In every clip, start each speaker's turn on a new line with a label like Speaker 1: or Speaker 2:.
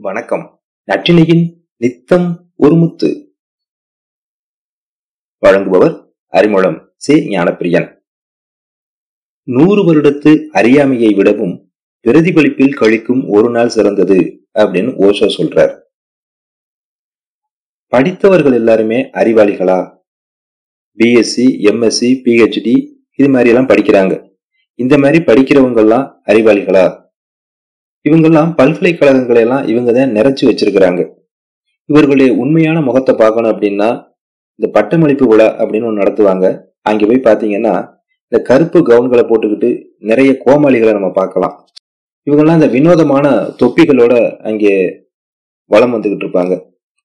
Speaker 1: வணக்கம். நற்றினையின் நித்தம் ஒரு முத்து. வழங்குபவர் அறிமுகம் சி. ஞானப்பிரியன். நூறு வருடத்து அறியாமையை விடவும் பிரதிபலிப்பில் கழிக்கும் ஒரு நாள் சிறந்தது அப்படின்னு ஓஷோ சொல்றார். படித்தவர்கள் எல்லாருமே அறிவாளிகளா? பிஎஸ்சி எம்எஸ்சி பிஹெச்டி இது மாதிரி எல்லாம் படிக்கிறாங்க. இந்த மாதிரி படிக்கிறவங்க எல்லாம் அறிவாளிகளா? இவங்கெல்லாம் பல்கலைக்கழகங்களை எல்லாம் இவங்க தான் நிறைச்சு வச்சிருக்கிறாங்க. இவர்களுடைய உண்மையான முகத்தை பார்க்கணும் அப்படின்னா இந்த பட்டமளிப்பு விழா அப்படின்னு ஒன்று நடத்துவாங்க. அங்கே போய் பார்த்தீங்கன்னா இந்த கருப்பு கவுன்களை போட்டுக்கிட்டு நிறைய கோமாளிகளை நம்ம பார்க்கலாம். இவங்கெல்லாம் இந்த வினோதமான தொப்பிகளோட அங்கே வளம் வந்துகிட்டு இருப்பாங்க.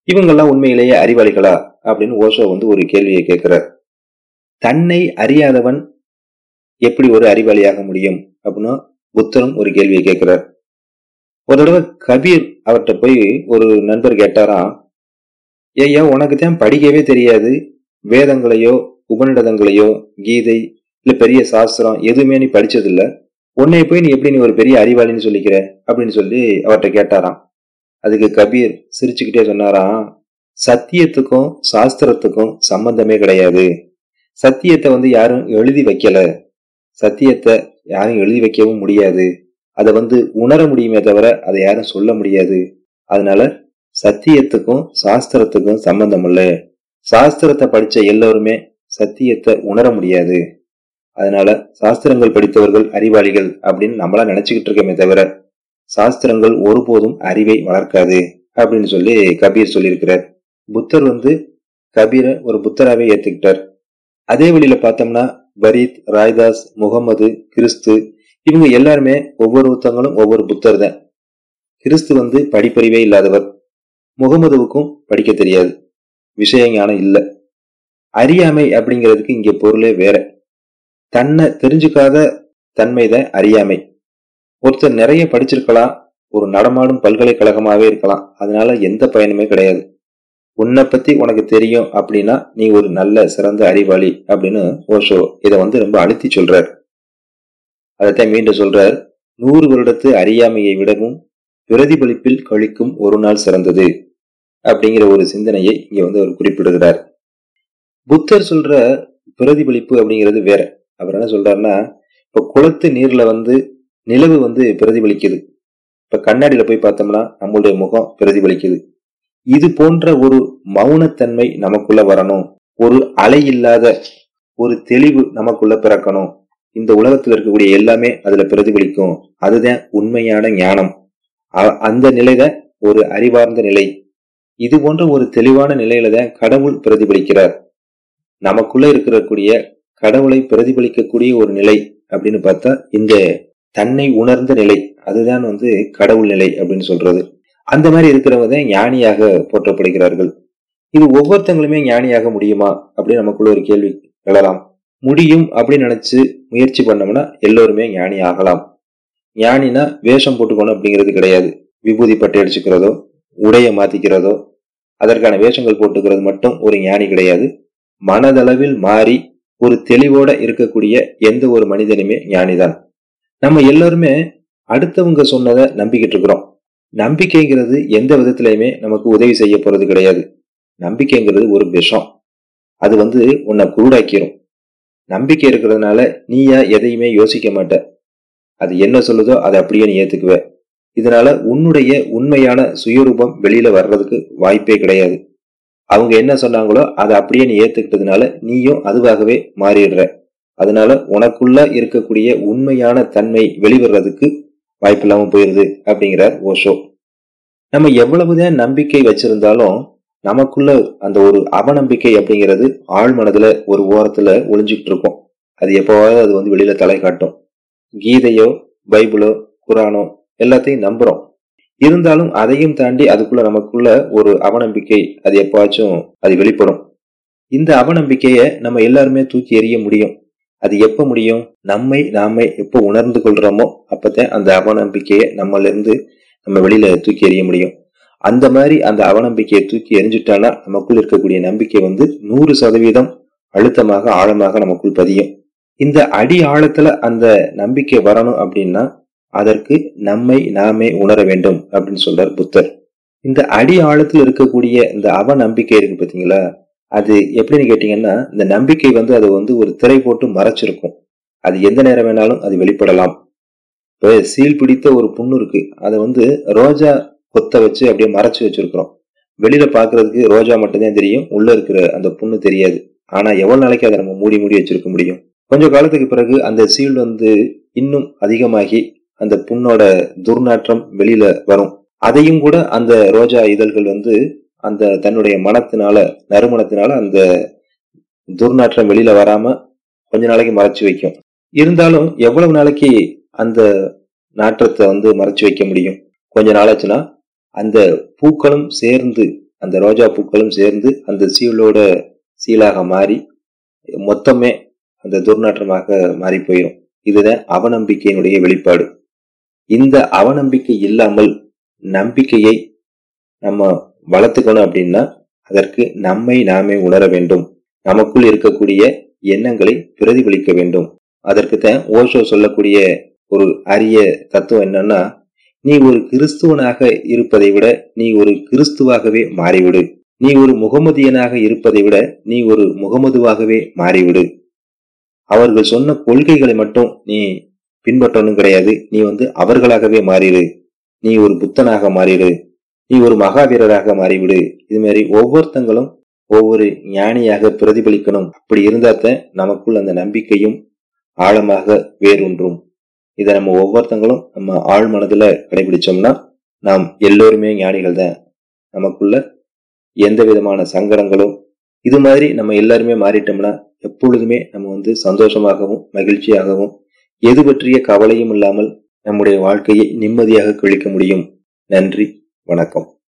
Speaker 1: இவங்கெல்லாம் உண்மையிலேயே அறிவாளிகளா அப்படின்னு ஓஷோ வந்து ஒரு கேள்வியை கேட்கிறார். தன்னை அறியாதவன் எப்படி ஒரு அறிவாளியாக முடியும்? அப்படின்னு புத்தரும் ஒரு கேள்வியை கேட்கிறார். ஒரு தடவை கபீர் அவர்கிட்ட போய் ஒரு நண்பர் கேட்டாராம் ஐயா உனக்கு தான் படிக்கவே தெரியாது. வேதங்களையோ உபநிடதங்களையோ கீதை இல்ல பெரிய சாஸ்திரம் எதுவுமே நீ படிச்சதில்ல. உன்னை போய் நீ எப்படி நீ ஒரு பெரிய அறிவாளின்னு சொல்லிக்கிற? அப்படின்னு சொல்லி அவர்கிட்ட கேட்டாராம். அதுக்கு கபீர் சிரிச்சுக்கிட்டே சொன்னாராம் சத்தியத்துக்கும் சாஸ்திரத்துக்கும் சம்பந்தமே கிடையாது. சத்தியத்தை வந்து யாரும் எழுதி வைக்கல. சத்தியத்தை யாரும் எழுதி வைக்கவும் முடியாது. அதை வந்து உணர முடியுமே தவிர அதை யாரும் சொல்ல முடியாது. அதனால சத்தியத்துக்கும் சாஸ்திரத்துக்கும் சம்பந்தம் இல்ல. சாஸ்திரத்தை படிச்ச எல்லோருமே சத்தியத்தை உணர முடியாது. அதனால சாஸ்திரங்கள் படித்தவர்கள் அறிவாளிகள் அப்படின்னு நம்மளா நினைச்சுக்கிட்டு இருக்கமே தவிர சாஸ்திரங்கள் ஒருபோதும் அறிவை வளர்க்காது அப்படின்னு சொல்லி கபீர் சொல்லியிருக்கிறார். புத்தர் வந்து கபீரை ஒரு புத்தராவே ஏத்துக்கிட்டார். அதே வழியில பார்த்தோம்னா பரீத் ராய்தாஸ் முகமது கிறிஸ்து இவங்க எல்லாருமே ஒவ்வொருத்தங்களும் ஒவ்வொரு புத்தர் தான். கிறிஸ்து வந்து படிப்பறிவே இல்லாதவர். முகமதுவுக்கும் படிக்க தெரியாது. விஷய ஞானம் இல்ல. அறியாமை அப்படிங்கிறதுக்கு இங்க பொருளே வேற. தன்னை தெரிஞ்சுக்காத தன்மைதான் அறியாமை. ஒருத்தர் நிறைய படிச்சிருக்கலாம் ஒரு நடமாடும் பல்கலைக்கழகமாவே இருக்கலாம். அதனால எந்த பயனுமே கிடையாது. உன்னை பத்தி உனக்கு தெரியும் அப்படின்னா நீ ஒரு நல்ல சிறந்த அறிவாளி அப்படின்னு ஓஷோ இதை வந்து ரொம்ப அழுத்தி சொல்றாரு. அதைத்தான் மீண்டும் சொல்றார் நூறு வருடத்து அறியாமையை விடவும் பிரதிபலிப்பில் கழிக்கும் ஒரு நாள் சிறந்தது அப்படிங்கிற ஒரு சிந்தனையை இங்க வந்து அவர் குறிப்பிடுகிறார். புத்தர் சொல்ற பிரதிபலிப்பு அப்படிங்கிறது வேற. அவர் என்ன சொல்றாருன்னா இப்ப குளத்து நீர்ல வந்து நிலவு வந்து பிரதிபலிக்குது. இப்ப கண்ணாடியில போய் பார்த்தோம்னா நம்மளுடைய முகம் பிரதிபலிக்குது. இது போன்ற ஒரு மௌனத்தன்மை நமக்குள்ள வரணும். ஒரு அலை இல்லாத ஒரு தெளிவு நமக்குள்ள பிறக்கணும். இந்த உலகத்துல இருக்கக்கூடிய எல்லாமே அதுல பிரதிபலிக்கும். அதுதான் உண்மையான ஞானம். அந்த நிலைத ஒரு அறிவார்ந்த நிலை. இது போன்ற ஒரு தெளிவான நிலையில தான் கடவுள் பிரதிபலிக்கிறார். நமக்குள்ள இருக்கக்கூடிய கடவுளை பிரதிபலிக்கக்கூடிய ஒரு நிலை அப்படின்னு பார்த்தா இந்த தன்னை உணர்ந்த நிலை. அதுதான் வந்து கடவுள் நிலை அப்படின்னு சொல்றது. அந்த மாதிரி இருக்கிறவங்க தான் ஞானியாக போற்றப்படுகிறார்கள். இது ஒவ்வொருத்தங்களுமே ஞானியாக முடியுமா அப்படின்னு நமக்குள்ள ஒரு கேள்வி எழலாம். முடியும் அப்படின்னு நினைச்சு முயற்சி பண்ணோம்னா எல்லோருமே ஞானி ஆகலாம். ஞானினா வேஷம் போட்டுக்கணும் அப்படிங்கிறது கிடையாது. விபூதி பட்டு அடிச்சுக்கிறதோ உடைய மாத்திக்கிறதோ அதற்கான வேஷங்கள் போட்டுக்கிறது மட்டும் ஒரு ஞானி கிடையாது. மனதளவில் மாறி ஒரு தெளிவோட இருக்கக்கூடிய எந்த ஒரு மனிதனுமே ஞானிதான். நம்ம எல்லோருமே அடுத்தவங்க சொன்னதை நம்பிக்கிட்டு இருக்கிறோம். நம்பிக்கைங்கிறது எந்த விதத்திலையுமே நமக்கு உதவி செய்ய போறது கிடையாது. நம்பிக்கைங்கிறது ஒரு விஷம். அது வந்து உன்னை குருடாக்கிரும். நம்பிக்கை இருக்கிறதுனால நீயா எதையுமே யோசிக்க மாட்ட. அது என்ன சொல்லுதோ அதை அப்படியே நீ ஏத்துக்குவ. இதனால உன்னுடைய உண்மையான சுயரூபம் வெளியில வர்றதுக்கு வாய்ப்பே கிடையாது. அவங்க என்ன சொன்னாங்களோ அதை அப்படியே நீ ஏத்துக்கிட்டதுனால நீயும் அதுவாகவே மாறிடுற. அதனால உனக்குள்ள இருக்கக்கூடிய உண்மையான தன்மை வெளிவர்றதுக்கு வாய்ப்பு இல்லாம போயிருது அப்படிங்கிறார் ஓஷோ. நம்ம எவ்வளவுதான் நம்பிக்கை வச்சிருந்தாலும் நமக்குள்ள அந்த ஒரு அவநம்பிக்கை அப்படிங்கிறது ஆழ் மனதுல ஒரு ஓரத்துல ஒளிஞ்சுக்கிட்டு இருக்கும். அது எப்போவாவது அது வந்து வெளியில தலை காட்டும். கீதையோ பைபிளோ குரானோ எல்லாத்தையும் நம்புறோம். இருந்தாலும் அதையும் தாண்டி அதுக்குள்ள நமக்குள்ள ஒரு அவநம்பிக்கை அது எப்பாச்சும் அது வெளிப்படும். இந்த அவநம்பிக்கைய நம்ம எல்லாருமே தூக்கி எறிய முடியும். அது எப்ப முடியும்? நம்மை நாமே எப்போ உணர்ந்து கொள்றோமோ அப்பதான் அந்த அவநம்பிக்கையை நம்மளிருந்து நம்ம வெளியில தூக்கி எறிய முடியும். அந்த மாதிரி அந்த அவநம்பிக்கையை தூக்கி எரிஞ்சுட்டானா நமக்குள் இருக்கக்கூடிய நம்பிக்கை வந்து நூறு சதவீதம் அழுத்தமாக ஆழமாக நமக்குள் பதியும். இந்த அடி ஆழத்துல அந்த நம்பிக்கை வரணும் அப்படின்னா அதற்கு நம்மை நாமே உணர வேண்டும் அப்படின்னு சொல்றார் புத்தர். இந்த அடி ஆழத்தில் இருக்கக்கூடிய இந்த அவ நம்பிக்கை இருக்கு பாத்தீங்களா? அது எப்படின்னு கேட்டீங்கன்னா இந்த நம்பிக்கை வந்து அது வந்து ஒரு திரை போட்டு மறைச்சிருக்கும். அது எந்த நேரம் வேணாலும் அது வெளிப்படலாம். இப்போ சீல் பிடித்த ஒரு புண்ணு இருக்கு. அதை வந்து ரோஜா கொத்த வச்சு அப்படியே மறைச்சு வச்சிருக்கிறோம். வெளியில பாக்குறதுக்கு ரோஜா மட்டும்தான் தெரியும். உள்ள இருக்கிற அந்த புண்ணு தெரியாது. ஆனா எவ்வளவு நாளைக்கு அதை நம்ம மூடி மூடி வச்சிருக்க முடியும்? கொஞ்ச காலத்துக்கு பிறகு அந்த சீல் வந்து இன்னும் அதிகமாகி அந்த புண்ணோட துர்நாற்றம் வெளியில வரும். அதையும் கூட அந்த ரோஜா இதழ்கள் வந்து அந்த தன்னுடைய மனத்தினால நறுமணத்தினால அந்த துர்நாற்றம் வெளியில வராம கொஞ்ச நாளைக்கு மறைச்சு வைக்கும். இருந்தாலும் எவ்வளவு நாளைக்கு அந்த நாற்றத்தை வந்து மறைச்சு வைக்க முடியும்? கொஞ்ச நாளாச்சுன்னா அந்த பூக்களும் சேர்ந்து அந்த ரோஜா பூக்களும் சேர்ந்து அந்த சீலோட சீலாக மாறி மொத்தமே அந்த துர்நாற்றமாக மாறி போயிடும் இதுதான் அவநம்பிக்கையினுடைய வெளிப்பாடு. இந்த அவநம்பிக்கை இல்லாமல் நம்பிக்கையை நம்ம வளர்த்துக்கணும் அப்படின்னா அதற்கு நம்மை நாமே உணர வேண்டும். நமக்குள் இருக்கக்கூடிய எண்ணங்களை பிரதிபலிக்க வேண்டும். அதற்கு தான் ஓஷோ சொல்லக்கூடிய ஒரு அரிய தத்துவம் என்னன்னா நீ ஒரு கிறிஸ்துவனாக இருப்பதை விட நீ ஒரு கிறிஸ்துவாகவே மாறிவிடு. நீ ஒரு முகமதியனாக இருப்பதை விட நீ ஒரு முகமதுவாகவே மாறிவிடு. அவர்கள் சொன்ன கொள்கைகளை மட்டும் நீ பின்பற்றணும் கிடையாது. நீ வந்து அவர்களாகவே மாறிடு நீ ஒரு புத்தனாக மாறிடு நீ ஒரு மகாவீரராக மாறிவிடு. இது மாதிரி ஒவ்வொருத்தங்களும் ஒவ்வொரு ஞானியாக பிரதிபலிக்கணும். அப்படி இருந்தாத்த நமக்குள் அந்த நம்பிக்கையும் ஆழமாக வேரூன்றும். இதை நம்ம ஒவ்வொருத்தங்களும் நம்ம ஆழ் மனதுல கடைபிடிச்சோம்னா நாம் எல்லோருமே ஞானிகள் தான். நமக்குள்ள எந்த விதமான சங்கடங்களும் இது மாதிரி நம்ம எல்லாருமே மாறிட்டோம்னா எப்பொழுதுமே நம்ம வந்து சந்தோஷமாகவும் மகிழ்ச்சியாகவும் எது பற்றிய கவலையும் இல்லாமல் நம்முடைய வாழ்க்கையை நிம்மதியாக கழிக்க முடியும். நன்றி வணக்கம்.